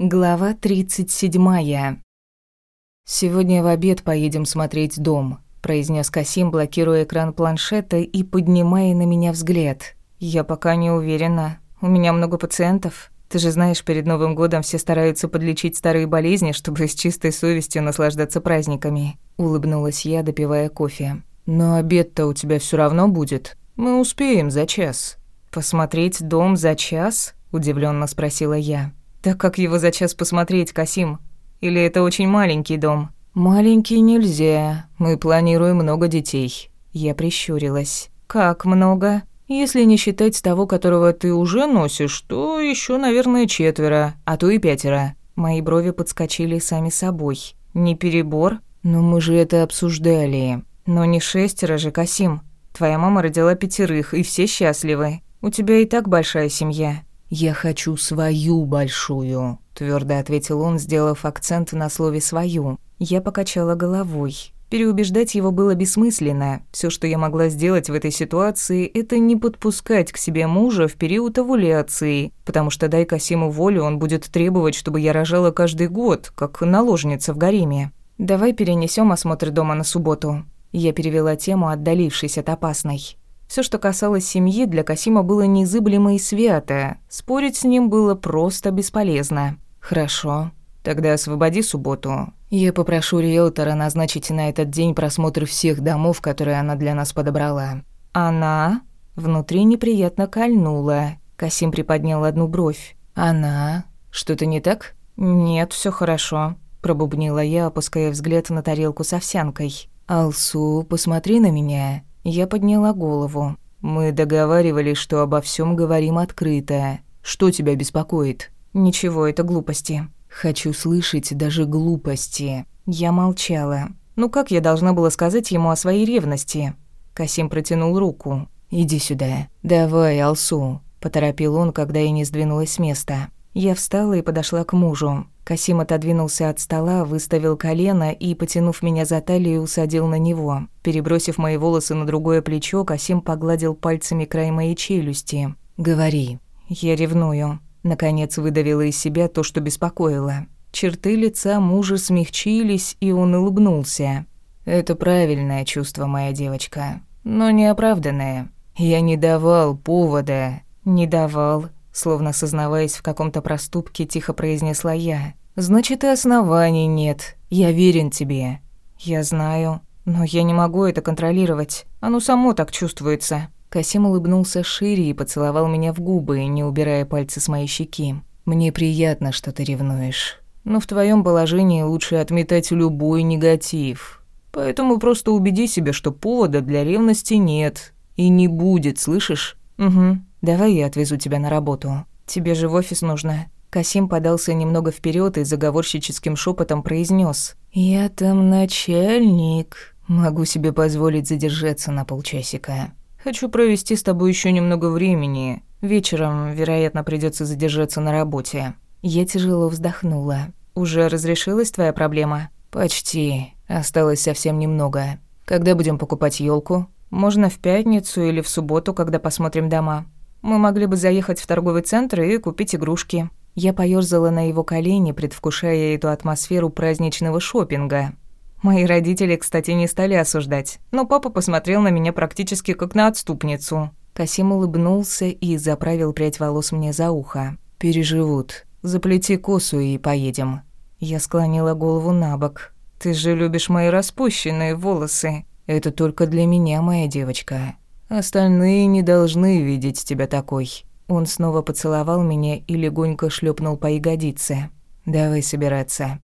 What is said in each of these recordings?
Глава 37. «Сегодня в обед поедем смотреть дом», – произнес Касим, блокируя экран планшета и поднимая на меня взгляд. «Я пока не уверена. У меня много пациентов. Ты же знаешь, перед Новым годом все стараются подлечить старые болезни, чтобы с чистой совестью наслаждаться праздниками», – улыбнулась я, допивая кофе. «Но обед-то у тебя все равно будет. Мы успеем за час». «Посмотреть дом за час?» – удивленно спросила я. Так как его за час посмотреть, Касим? Или это очень маленький дом? Маленький нельзя. Мы планируем много детей. Я прищурилась. Как много? Если не считать того, которого ты уже носишь, то еще, наверное, четверо, а то и пятеро. Мои брови подскочили сами собой. Не перебор? Но мы же это обсуждали. Но не шестеро же, Касим. Твоя мама родила пятерых, и все счастливы. У тебя и так большая семья. «Я хочу свою большую», — твердо ответил он, сделав акцент на слове «свою». Я покачала головой. Переубеждать его было бессмысленно. Все, что я могла сделать в этой ситуации, это не подпускать к себе мужа в период овуляции, потому что дай Касиму волю, он будет требовать, чтобы я рожала каждый год, как наложница в гареме. «Давай перенесем осмотр дома на субботу». Я перевела тему, отдалившись от опасной. Все, что касалось семьи, для Касима было незыблемо и свято. Спорить с ним было просто бесполезно. «Хорошо. Тогда освободи субботу. Я попрошу риэлтора назначить на этот день просмотр всех домов, которые она для нас подобрала». «Она?» Внутри неприятно кольнула. Касим приподнял одну бровь. «Она? Что-то не так?» «Нет, все хорошо», – пробубнила я, опуская взгляд на тарелку с овсянкой. «Алсу, посмотри на меня. Я подняла голову. Мы договаривались, что обо всем говорим открыто. Что тебя беспокоит? Ничего, это глупости. Хочу слышать даже глупости. Я молчала. Ну как я должна была сказать ему о своей ревности? Касим протянул руку. «Иди сюда. Давай, Алсу», – поторопил он, когда я не сдвинулась с места. Я встала и подошла к мужу. Касим отодвинулся от стола, выставил колено и, потянув меня за талию, усадил на него. Перебросив мои волосы на другое плечо, Касим погладил пальцами край моей челюсти. «Говори». «Я ревную». Наконец выдавила из себя то, что беспокоило. Черты лица мужа смягчились, и он улыбнулся. «Это правильное чувство, моя девочка, но неоправданное. Я не давал повода». «Не давал», Словно сознаваясь в каком-то проступке, тихо произнесла я. «Значит, и оснований нет. Я верен тебе». «Я знаю, но я не могу это контролировать. Оно само так чувствуется». Касим улыбнулся шире и поцеловал меня в губы, не убирая пальцы с моей щеки. «Мне приятно, что ты ревнуешь. Но в твоем положении лучше отметать любой негатив. Поэтому просто убеди себя, что повода для ревности нет. И не будет, слышишь?» «Угу. Давай я отвезу тебя на работу. Тебе же в офис нужно». Касим подался немного вперед и заговорщическим шепотом произнес: «Я там начальник. Могу себе позволить задержаться на полчасика. Хочу провести с тобой еще немного времени. Вечером, вероятно, придется задержаться на работе». Я тяжело вздохнула. «Уже разрешилась твоя проблема?» «Почти. Осталось совсем немного. Когда будем покупать елку? Можно в пятницу или в субботу, когда посмотрим дома. Мы могли бы заехать в торговый центр и купить игрушки». Я поёрзала на его колени, предвкушая эту атмосферу праздничного шопинга. Мои родители, кстати, не стали осуждать, но папа посмотрел на меня практически как на отступницу. Касим улыбнулся и заправил прядь волос мне за ухо. «Переживут. Заплети косу и поедем». Я склонила голову на бок. «Ты же любишь мои распущенные волосы». «Это только для меня, моя девочка. Остальные не должны видеть тебя такой. Он снова поцеловал меня и легонько шлепнул по ягодице. Давай собираться.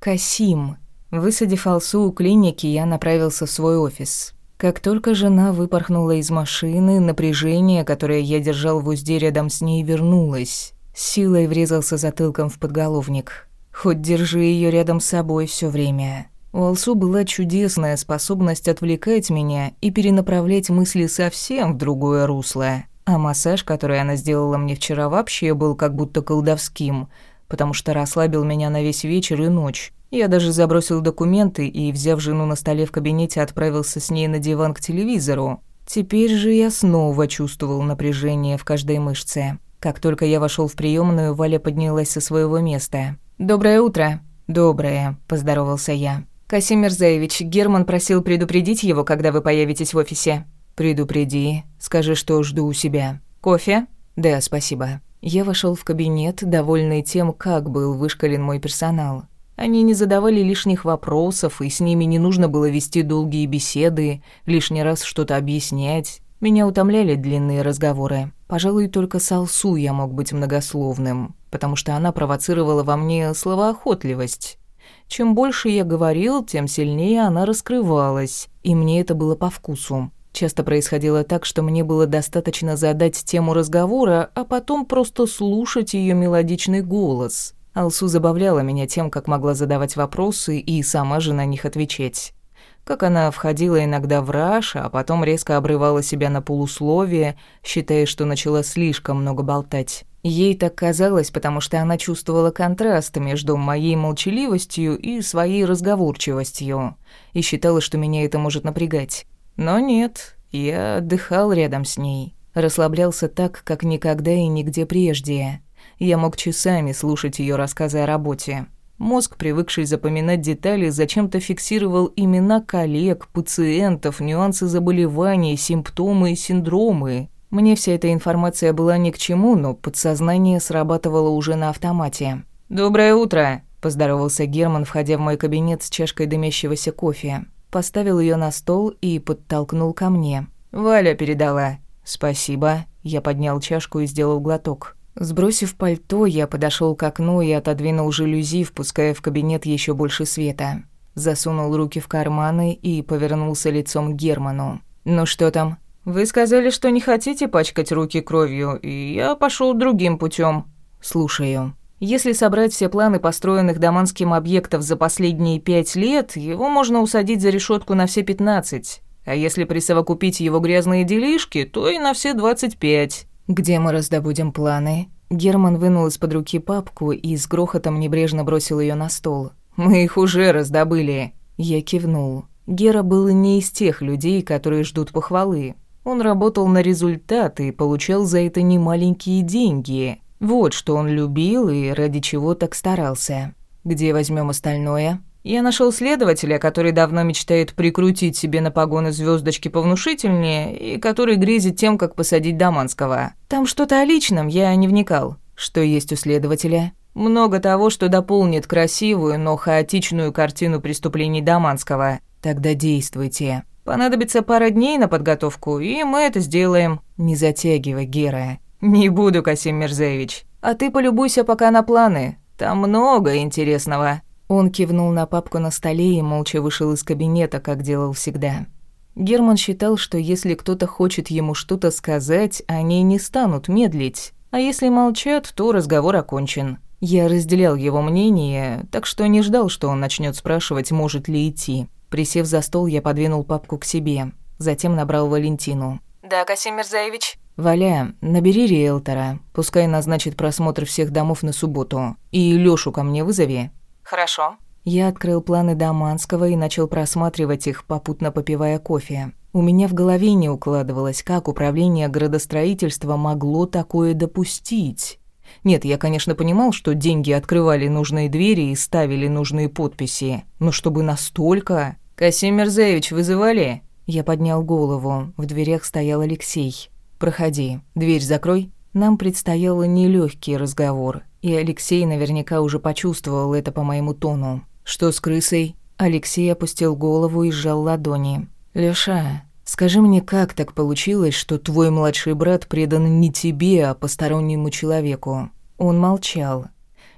Касим. Высадив Алсу у клиники, я направился в свой офис. Как только жена выпорхнула из машины, напряжение, которое я держал в узде рядом с ней, вернулось. Силой врезался затылком в подголовник. Хоть держи ее рядом с собой все время. У Алсу была чудесная способность отвлекать меня и перенаправлять мысли совсем в другое русло. А массаж, который она сделала мне вчера, вообще был как будто колдовским, потому что расслабил меня на весь вечер и ночь. Я даже забросил документы и, взяв жену на столе в кабинете, отправился с ней на диван к телевизору. Теперь же я снова чувствовал напряжение в каждой мышце. Как только я вошел в приемную, Валя поднялась со своего места. «Доброе утро». «Доброе», – поздоровался я. «Касим Мирзаевич, Герман просил предупредить его, когда вы появитесь в офисе». «Предупреди. Скажи, что жду у себя. Кофе?» «Да, спасибо». Я вошел в кабинет, довольный тем, как был вышкален мой персонал. Они не задавали лишних вопросов, и с ними не нужно было вести долгие беседы, лишний раз что-то объяснять. Меня утомляли длинные разговоры. Пожалуй, только с Алсу я мог быть многословным, потому что она провоцировала во мне словоохотливость. Чем больше я говорил, тем сильнее она раскрывалась, и мне это было по вкусу. Часто происходило так, что мне было достаточно задать тему разговора, а потом просто слушать ее мелодичный голос. Алсу забавляла меня тем, как могла задавать вопросы и сама же на них отвечать. Как она входила иногда в раж, а потом резко обрывала себя на полусловие, считая, что начала слишком много болтать. Ей так казалось, потому что она чувствовала контраст между моей молчаливостью и своей разговорчивостью, и считала, что меня это может напрягать. Но нет, я отдыхал рядом с ней, расслаблялся так, как никогда и нигде прежде. Я мог часами слушать ее рассказы о работе. Мозг, привыкший запоминать детали, зачем-то фиксировал имена коллег, пациентов, нюансы заболеваний, симптомы и синдромы. Мне вся эта информация была ни к чему, но подсознание срабатывало уже на автомате. «Доброе утро!» – поздоровался Герман, входя в мой кабинет с чашкой дымящегося кофе поставил ее на стол и подтолкнул ко мне. «Валя передала». «Спасибо». Я поднял чашку и сделал глоток. Сбросив пальто, я подошел к окну и отодвинул жалюзи, впуская в кабинет еще больше света. Засунул руки в карманы и повернулся лицом к Герману. «Ну что там?» «Вы сказали, что не хотите пачкать руки кровью, и я пошел другим путем. «Слушаю». Если собрать все планы построенных Даманским объектов за последние пять лет, его можно усадить за решетку на все пятнадцать. А если присовокупить его грязные делишки, то и на все двадцать пять. Где мы раздобудем планы? Герман вынул из-под руки папку и с грохотом небрежно бросил ее на стол. Мы их уже раздобыли. Я кивнул. Гера был не из тех людей, которые ждут похвалы. Он работал на результат и получал за это немаленькие деньги. Вот что он любил и ради чего так старался. Где возьмем остальное? Я нашел следователя, который давно мечтает прикрутить себе на погоны звездочки повнушительнее и который грезит тем, как посадить Даманского. Там что-то о личном, я не вникал. Что есть у следователя? Много того, что дополнит красивую, но хаотичную картину преступлений Даманского. Тогда действуйте. Понадобится пара дней на подготовку, и мы это сделаем. Не затягивай, Гера. «Не буду, Касим Мирзаевич. А ты полюбуйся пока на планы. Там много интересного». Он кивнул на папку на столе и молча вышел из кабинета, как делал всегда. Герман считал, что если кто-то хочет ему что-то сказать, они не станут медлить. А если молчат, то разговор окончен. Я разделял его мнение, так что не ждал, что он начнет спрашивать, может ли идти. Присев за стол, я подвинул папку к себе. Затем набрал Валентину. «Да, Касим Мирзаевич?» «Валя, набери риэлтора, пускай назначит просмотр всех домов на субботу. И Лёшу ко мне вызови». «Хорошо». Я открыл планы Даманского и начал просматривать их, попутно попивая кофе. У меня в голове не укладывалось, как управление градостроительства могло такое допустить. Нет, я, конечно, понимал, что деньги открывали нужные двери и ставили нужные подписи, но чтобы настолько... «Касим Мерзаевич, вызывали?» Я поднял голову. В дверях стоял Алексей. «Проходи. Дверь закрой». Нам предстоял нелегкий разговор, и Алексей наверняка уже почувствовал это по моему тону. «Что с крысой?» Алексей опустил голову и сжал ладони. «Лёша, скажи мне, как так получилось, что твой младший брат предан не тебе, а постороннему человеку?» Он молчал.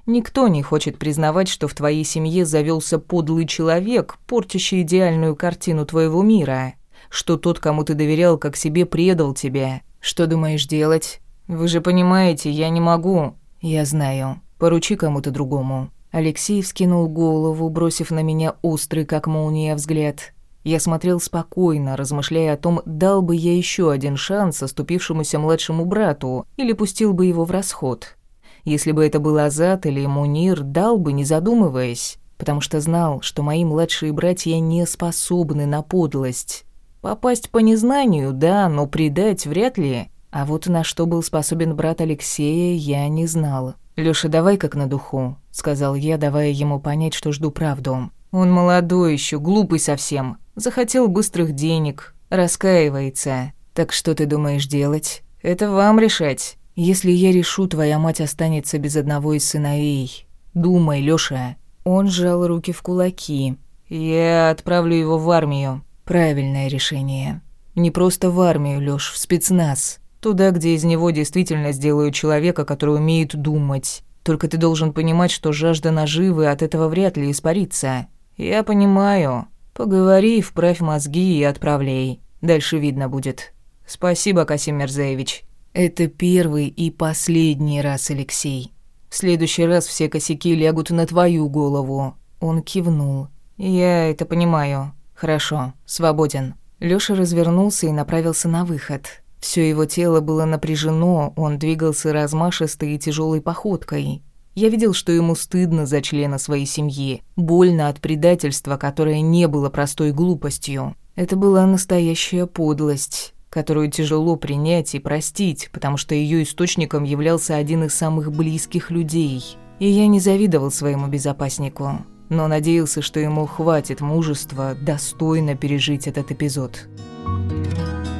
«Никто не хочет признавать, что в твоей семье завелся подлый человек, портящий идеальную картину твоего мира, что тот, кому ты доверял, как себе предал тебя, что думаешь делать? Вы же понимаете, я не могу. Я знаю. Поручи кому-то другому. Алексей вскинул голову, бросив на меня острый, как молния, взгляд. Я смотрел спокойно, размышляя о том, дал бы я еще один шанс оступившемуся младшему брату или пустил бы его в расход. Если бы это был Азат или Мунир, дал бы, не задумываясь, потому что знал, что мои младшие братья не способны на подлость. Попасть по незнанию, да, но предать вряд ли. А вот на что был способен брат Алексея, я не знал. «Лёша, давай как на духу», — сказал я, давая ему понять, что жду правду. «Он молодой еще, глупый совсем. Захотел быстрых денег, раскаивается. Так что ты думаешь делать? Это вам решать. Если я решу, твоя мать останется без одного из сыновей. Думай, Лёша». Он сжал руки в кулаки. «Я отправлю его в армию». Правильное решение. Не просто в армию, Лёш, в спецназ. Туда, где из него действительно сделают человека, который умеет думать. Только ты должен понимать, что жажда наживы от этого вряд ли испарится. Я понимаю. Поговори, вправь мозги и отправляй. Дальше видно будет. Спасибо, Касим Мерзаевич. Это первый и последний раз, Алексей. В следующий раз все косяки лягут на твою голову. Он кивнул. Я это понимаю. Хорошо, свободен. Лёша развернулся и направился на выход. Все его тело было напряжено, он двигался размашистой и тяжелой походкой. Я видел, что ему стыдно за члена своей семьи, больно от предательства, которое не было простой глупостью. Это была настоящая подлость, которую тяжело принять и простить, потому что ее источником являлся один из самых близких людей. И я не завидовал своему безопаснику, но надеялся, что ему хватит мужества достойно пережить этот эпизод. Thank you